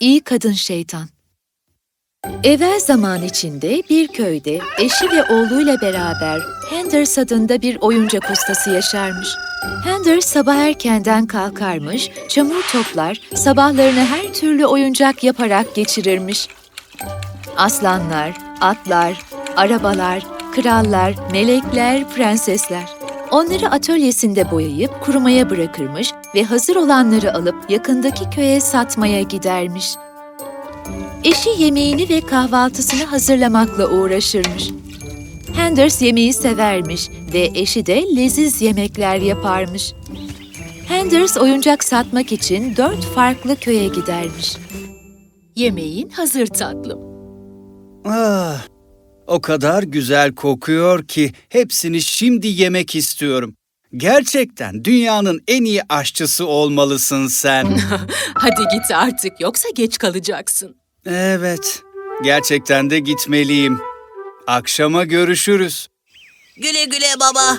İyi Kadın Şeytan Evvel zaman içinde bir köyde eşi ve oğluyla beraber Henders adında bir oyuncak ustası yaşarmış. Henders sabah erkenden kalkarmış, çamur toplar, sabahlarını her türlü oyuncak yaparak geçirirmiş. Aslanlar, atlar, arabalar, krallar, melekler, prensesler. Onları atölyesinde boyayıp kurumaya bırakırmış ve hazır olanları alıp yakındaki köye satmaya gidermiş. Eşi yemeğini ve kahvaltısını hazırlamakla uğraşırmış. Henders yemeği severmiş ve eşi de leziz yemekler yaparmış. Henders oyuncak satmak için dört farklı köye gidermiş. Yemeğin hazır tatlım. Ah, o kadar güzel kokuyor ki hepsini şimdi yemek istiyorum. Gerçekten dünyanın en iyi aşçısı olmalısın sen. Hadi git artık yoksa geç kalacaksın. evet, gerçekten de gitmeliyim. Akşama görüşürüz. Güle güle baba.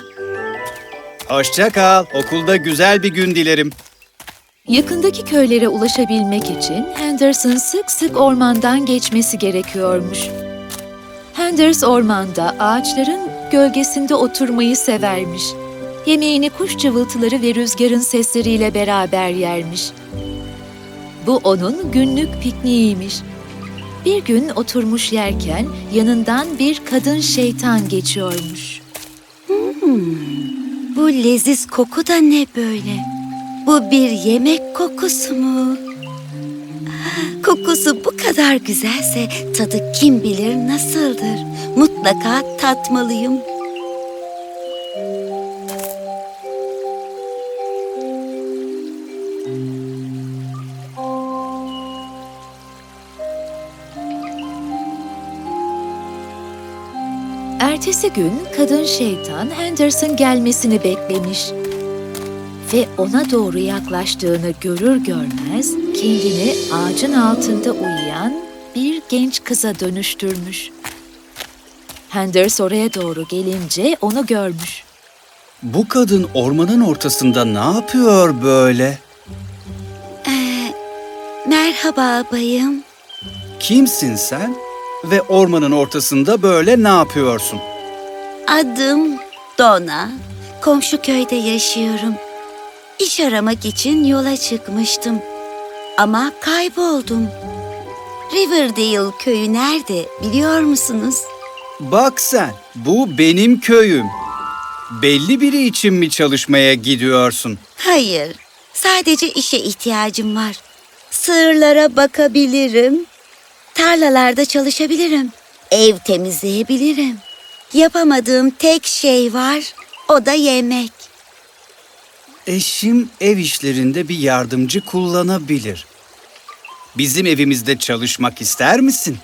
Hoşça kal. Okulda güzel bir gün dilerim. Yakındaki köylere ulaşabilmek için Henderson sık sık ormandan geçmesi gerekiyormuş. Henders ormanda ağaçların gölgesinde oturmayı severmiş. Yemeğini kuş cıvıltıları ve rüzgarın sesleriyle beraber yermiş. Bu onun günlük pikniğiymiş. Bir gün oturmuş yerken yanından bir kadın şeytan geçiyormuş. Bu leziz koku da ne böyle? Bu bir yemek kokusu mu? Kokusu bu kadar güzelse tadı kim bilir nasıldır? Mutlaka tatmalıyım. Ertesi gün kadın şeytan Henderson gelmesini beklemiş. Ve ona doğru yaklaştığını görür görmez kendini ağacın altında uyuyan bir genç kıza dönüştürmüş. Henders oraya doğru gelince onu görmüş. Bu kadın ormanın ortasında ne yapıyor böyle? Merhaba bayım. Kimsin sen? Ve ormanın ortasında böyle ne yapıyorsun? Adım Dona. Komşu köyde yaşıyorum. İş aramak için yola çıkmıştım. Ama kayboldum. Riverdale köyü nerede biliyor musunuz? Bak sen, bu benim köyüm. Belli biri için mi çalışmaya gidiyorsun? Hayır, sadece işe ihtiyacım var. Sığırlara bakabilirim. Tarlalarda çalışabilirim. Ev temizleyebilirim. Yapamadığım tek şey var, o da yemek. Eşim ev işlerinde bir yardımcı kullanabilir. Bizim evimizde çalışmak ister misin?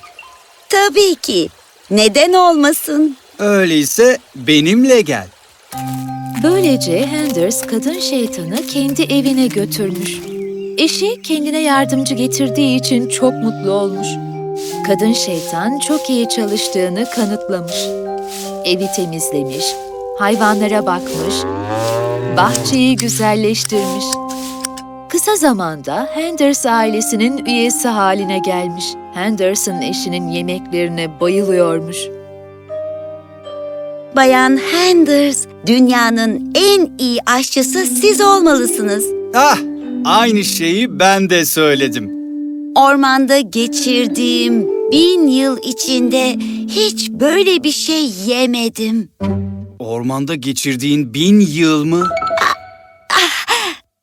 Tabii ki. Neden olmasın? Öyleyse benimle gel. Böylece Henders kadın şeytanı kendi evine götürmüş. Eşi kendine yardımcı getirdiği için çok mutlu olmuş. Kadın şeytan çok iyi çalıştığını kanıtlamış. Evi temizlemiş, hayvanlara bakmış, bahçeyi güzelleştirmiş. Kısa zamanda Henders ailesinin üyesi haline gelmiş. Henderson eşinin yemeklerine bayılıyormuş. Bayan Henders, dünyanın en iyi aşçısı siz olmalısınız. Ah, aynı şeyi ben de söyledim. Ormanda geçirdiğim bin yıl içinde hiç böyle bir şey yemedim. Ormanda geçirdiğin bin yıl mı?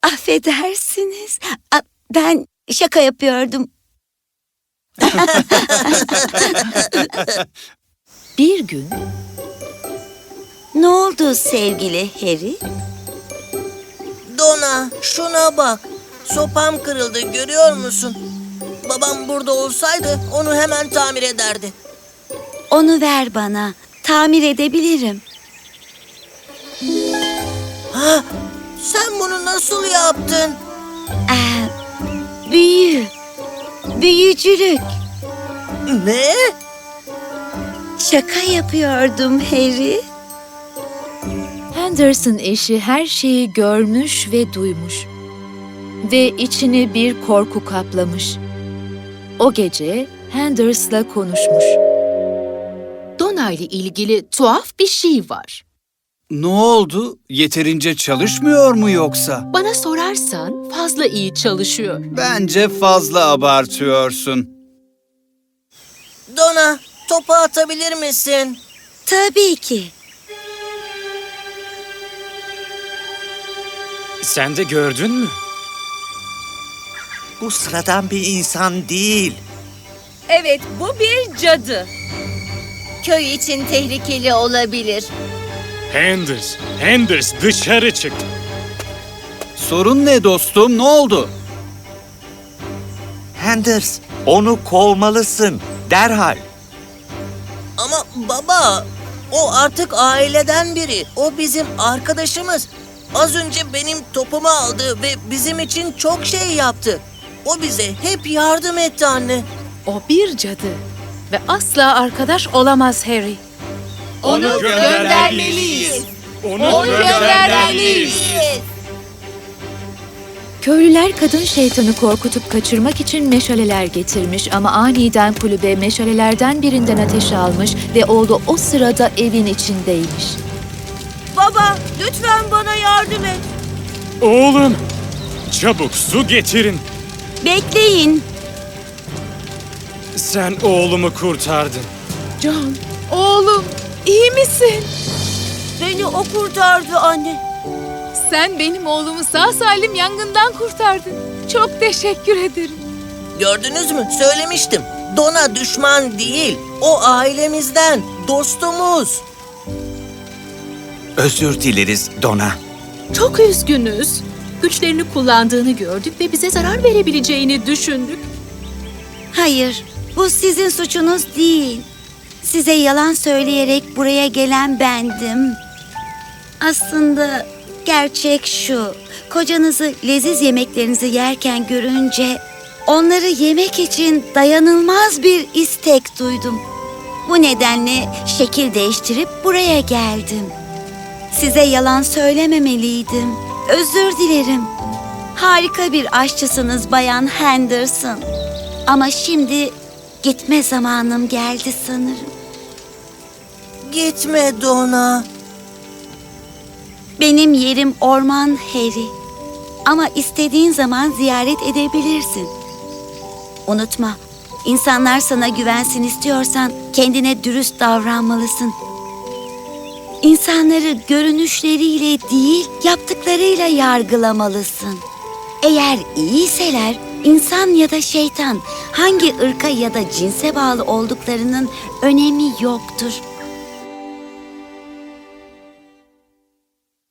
Affedersiniz. A- Ben şaka yapıyordum. Bir gün Ne oldu sevgili Harry? Dona şuna bak. Sopam kırıldı görüyor musun? Babam burada olsaydı onu hemen tamir ederdi. Onu ver bana. Tamir edebilirim. Ha, sen bunu nasıl yaptın? Ee, büyü. Büyücülük. Ne? Şaka yapıyordum Harry. Henderson eşi her şeyi görmüş ve duymuş. Ve içini bir korku kaplamış. o gece Henders'la konuşmuş. Donna ile ilgili tuhaf bir şey var. Ne oldu? Yeterince çalışmıyor mu yoksa? Bana sorarsan fazla iyi çalışıyor. Bence fazla abartıyorsun. Dona, topu atabilir misin? Tabii ki. Sen de gördün mü? Bu sıradan bir insan değil. Evet, bu bir cadı. Köy için tehlikeli olabilir. Henders, Henders dışarı çık. Sorun ne dostum? Ne oldu? Henders, onu kovmalısın. Derhal. Ama baba, o artık aileden biri. O bizim arkadaşımız. Az önce benim topumu aldı ve bizim için çok şey yaptı. O bize hep yardım etti anne. O bir cadı ve asla arkadaş olamaz Harry. Onu göndermeliyiz. Onu göndermeliyiz. Köylüler kadın şeytanı korkutup kaçırmak için meşaleler getirmiş ama aniden kulübe meşalelerden birinden ateş almış ve oğlu o sırada evin içindeymiş. Baba, lütfen bana yardım et. Oğlum, çabuk su getirin. Bekleyin. Sen oğlumu kurtardın. John, oğlum iyi misin? Beni o kurtardı anne. Sen benim oğlumu sağ salim yangından kurtardın. Çok teşekkür ederim. Gördünüz mü? Söylemiştim. Dona düşman değil. O ailemizden, dostumuz. Özür dileriz Dona. Çok üzgünüz. Güçlerini kullandığını gördük ve bize zarar verebileceğini düşündük. Hayır, bu sizin suçunuz değil. Size yalan söyleyerek buraya gelen bendim. Aslında gerçek şu. Kocanızı leziz yemeklerinizi yerken görünce onları yemek için dayanılmaz bir istek duydum. Bu nedenle şekil değiştirip buraya geldim. Size yalan söylememeliydim. Özür dilerim. Harika bir aşçısınız Bayan Henderson. Ama şimdi gitme zamanım geldi sanırım. Gitme Dona. Benim yerim orman Harry. Ama istediğin zaman ziyaret edebilirsin. Unutma, insanlar sana güvensin istiyorsan kendine dürüst davranmalısın. İnsanları görünüşleriyle değil, yaptıklarıyla yargılamalısın. Eğer iyiyseler, insan ya da şeytan hangi ırka ya da cinse bağlı olduklarının önemi yoktur.